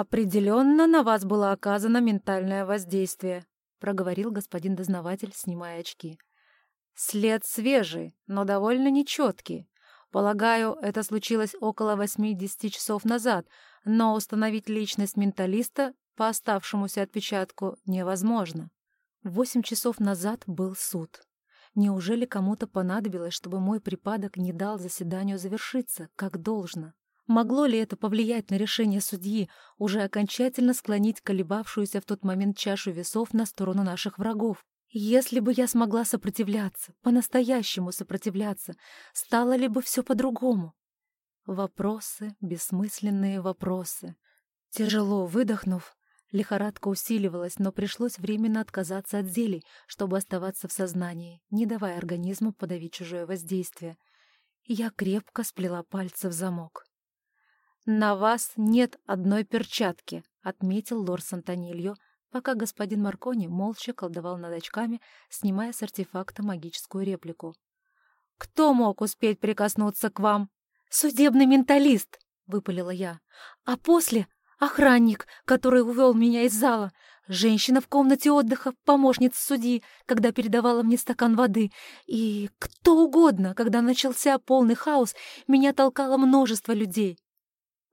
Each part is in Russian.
«Определенно на вас было оказано ментальное воздействие», — проговорил господин дознаватель, снимая очки. «След свежий, но довольно нечеткий. Полагаю, это случилось около 80 часов назад, но установить личность менталиста по оставшемуся отпечатку невозможно. Восемь часов назад был суд. Неужели кому-то понадобилось, чтобы мой припадок не дал заседанию завершиться, как должно? Могло ли это повлиять на решение судьи, уже окончательно склонить колебавшуюся в тот момент чашу весов на сторону наших врагов? Если бы я смогла сопротивляться, по-настоящему сопротивляться, стало ли бы все по-другому? Вопросы, бессмысленные вопросы. Тяжело выдохнув, лихорадка усиливалась, но пришлось временно отказаться от зелий, чтобы оставаться в сознании, не давая организму подавить чужое воздействие. Я крепко сплела пальцы в замок. «На вас нет одной перчатки», — отметил лорд Сантонильо, пока господин Маркони молча колдовал над очками, снимая с артефакта магическую реплику. «Кто мог успеть прикоснуться к вам?» «Судебный менталист», — выпалила я. «А после — охранник, который увел меня из зала, женщина в комнате отдыха, помощница судьи, когда передавала мне стакан воды, и кто угодно, когда начался полный хаос, меня толкало множество людей».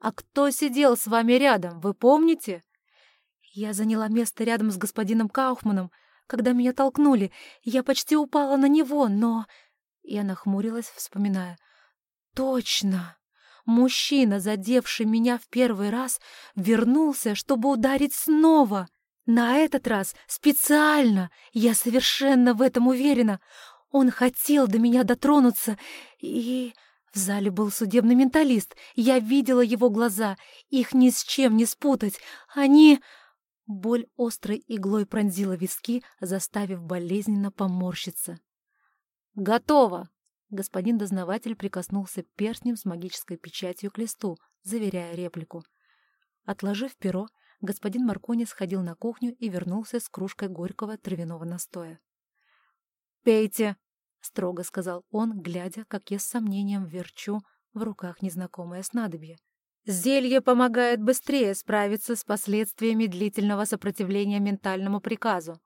«А кто сидел с вами рядом, вы помните?» Я заняла место рядом с господином Кауфманом, когда меня толкнули. Я почти упала на него, но... Я нахмурилась, вспоминая. Точно! Мужчина, задевший меня в первый раз, вернулся, чтобы ударить снова. На этот раз специально, я совершенно в этом уверена. Он хотел до меня дотронуться, и... В зале был судебный менталист. Я видела его глаза. Их ни с чем не спутать. Они... Боль острой иглой пронзила виски, заставив болезненно поморщиться. «Готово!» Господин дознаватель прикоснулся перстнем с магической печатью к листу, заверяя реплику. Отложив перо, господин Маркони сходил на кухню и вернулся с кружкой горького травяного настоя. «Пейте!» — строго сказал он, глядя, как я с сомнением верчу в руках незнакомое снадобье. Зелье помогает быстрее справиться с последствиями длительного сопротивления ментальному приказу.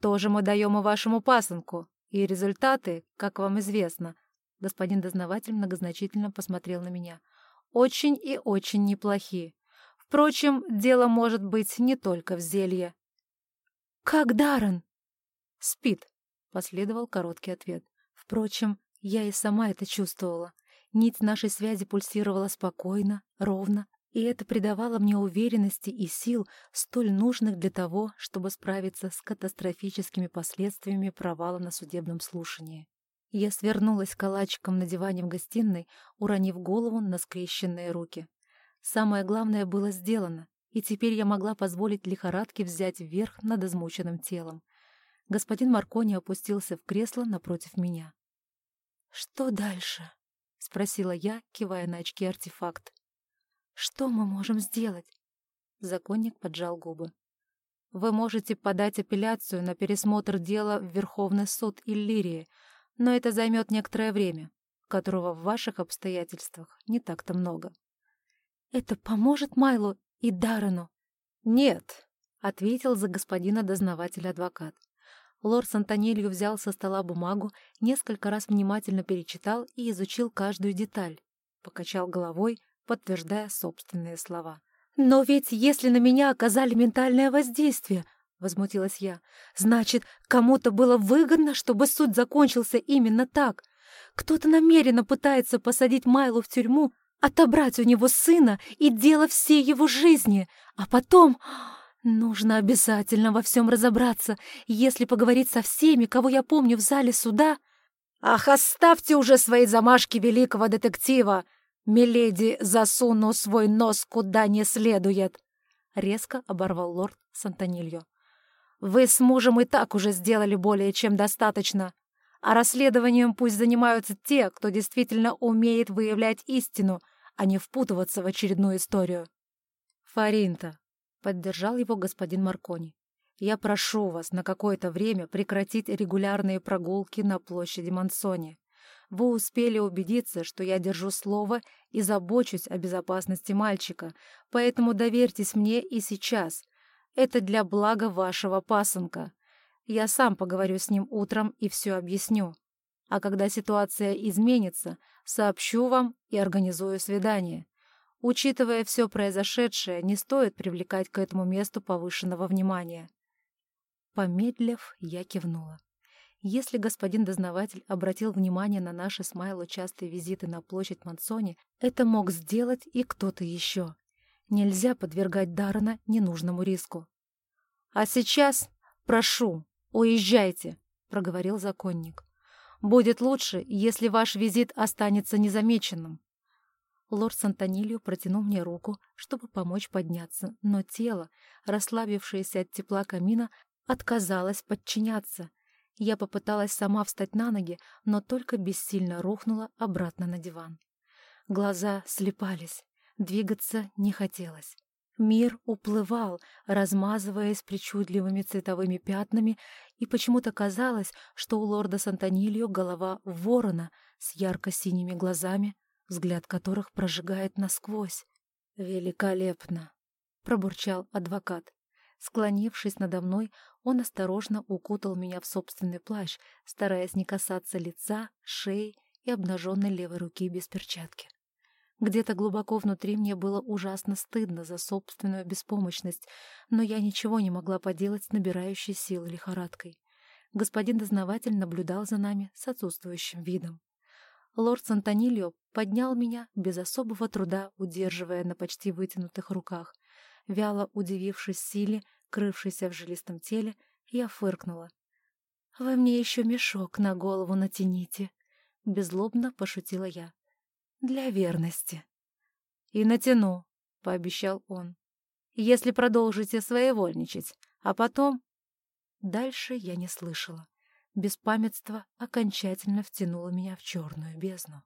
Тоже мы даем и вашему пасынку, и результаты, как вам известно, господин дознаватель многозначительно посмотрел на меня, очень и очень неплохи. Впрочем, дело может быть не только в зелье. «Как Даррен?» «Спит», — последовал короткий ответ. Впрочем, я и сама это чувствовала. Нить нашей связи пульсировала спокойно, ровно, и это придавало мне уверенности и сил, столь нужных для того, чтобы справиться с катастрофическими последствиями провала на судебном слушании. Я свернулась калачиком на диване в гостиной, уронив голову на скрещенные руки. Самое главное было сделано, и теперь я могла позволить лихорадке взять верх над измученным телом. Господин Маркони опустился в кресло напротив меня. «Что дальше?» — спросила я, кивая на очки артефакт. «Что мы можем сделать?» Законник поджал губы. «Вы можете подать апелляцию на пересмотр дела в Верховный суд Иллирии, но это займет некоторое время, которого в ваших обстоятельствах не так-то много». «Это поможет Майлу и Даррену?» «Нет», — ответил за господина дознаватель адвокат. Лорд Сантонелью взял со стола бумагу, несколько раз внимательно перечитал и изучил каждую деталь. Покачал головой, подтверждая собственные слова. «Но ведь если на меня оказали ментальное воздействие, — возмутилась я, — значит, кому-то было выгодно, чтобы суд закончился именно так. Кто-то намеренно пытается посадить Майлу в тюрьму, отобрать у него сына и дело всей его жизни, а потом... Нужно обязательно во всем разобраться, если поговорить со всеми, кого я помню в зале суда. Ах, оставьте уже свои замашки великого детектива! Миледи засуну свой нос куда не следует! Резко оборвал лорд Сантонильо. Вы с мужем и так уже сделали более чем достаточно. А расследованием пусть занимаются те, кто действительно умеет выявлять истину, а не впутываться в очередную историю. Фаринта, Поддержал его господин Маркони. «Я прошу вас на какое-то время прекратить регулярные прогулки на площади Мансони. Вы успели убедиться, что я держу слово и забочусь о безопасности мальчика, поэтому доверьтесь мне и сейчас. Это для блага вашего пасынка. Я сам поговорю с ним утром и все объясню. А когда ситуация изменится, сообщу вам и организую свидание. Учитывая все произошедшее, не стоит привлекать к этому месту повышенного внимания. Помедлив, я кивнула. Если господин дознаватель обратил внимание на наши с Майло частые визиты на площадь Мансони, это мог сделать и кто-то еще. Нельзя подвергать Даррена ненужному риску. «А сейчас, прошу, уезжайте», — проговорил законник. «Будет лучше, если ваш визит останется незамеченным». Лорд Сантонильо протянул мне руку, чтобы помочь подняться, но тело, расслабившееся от тепла камина, отказалось подчиняться. Я попыталась сама встать на ноги, но только бессильно рухнула обратно на диван. Глаза слепались, двигаться не хотелось. Мир уплывал, размазываясь причудливыми цветовыми пятнами, и почему-то казалось, что у лорда Сантонильо голова ворона с ярко-синими глазами, взгляд которых прожигает насквозь. «Великолепно!» — пробурчал адвокат. Склонившись надо мной, он осторожно укутал меня в собственный плащ, стараясь не касаться лица, шеи и обнаженной левой руки без перчатки. Где-то глубоко внутри мне было ужасно стыдно за собственную беспомощность, но я ничего не могла поделать с набирающей силы лихорадкой. Господин дознаватель наблюдал за нами с отсутствующим видом. Лорд Сантонильо поднял меня без особого труда, удерживая на почти вытянутых руках. Вяло удивившись силе, крывшейся в жилистом теле, я фыркнула. «Вы мне еще мешок на голову натяните», — беззлобно пошутила я. «Для верности». «И натяну», — пообещал он, — «если продолжите своевольничать, а потом...» Дальше я не слышала. Беспамятство окончательно втянуло меня в черную бездну.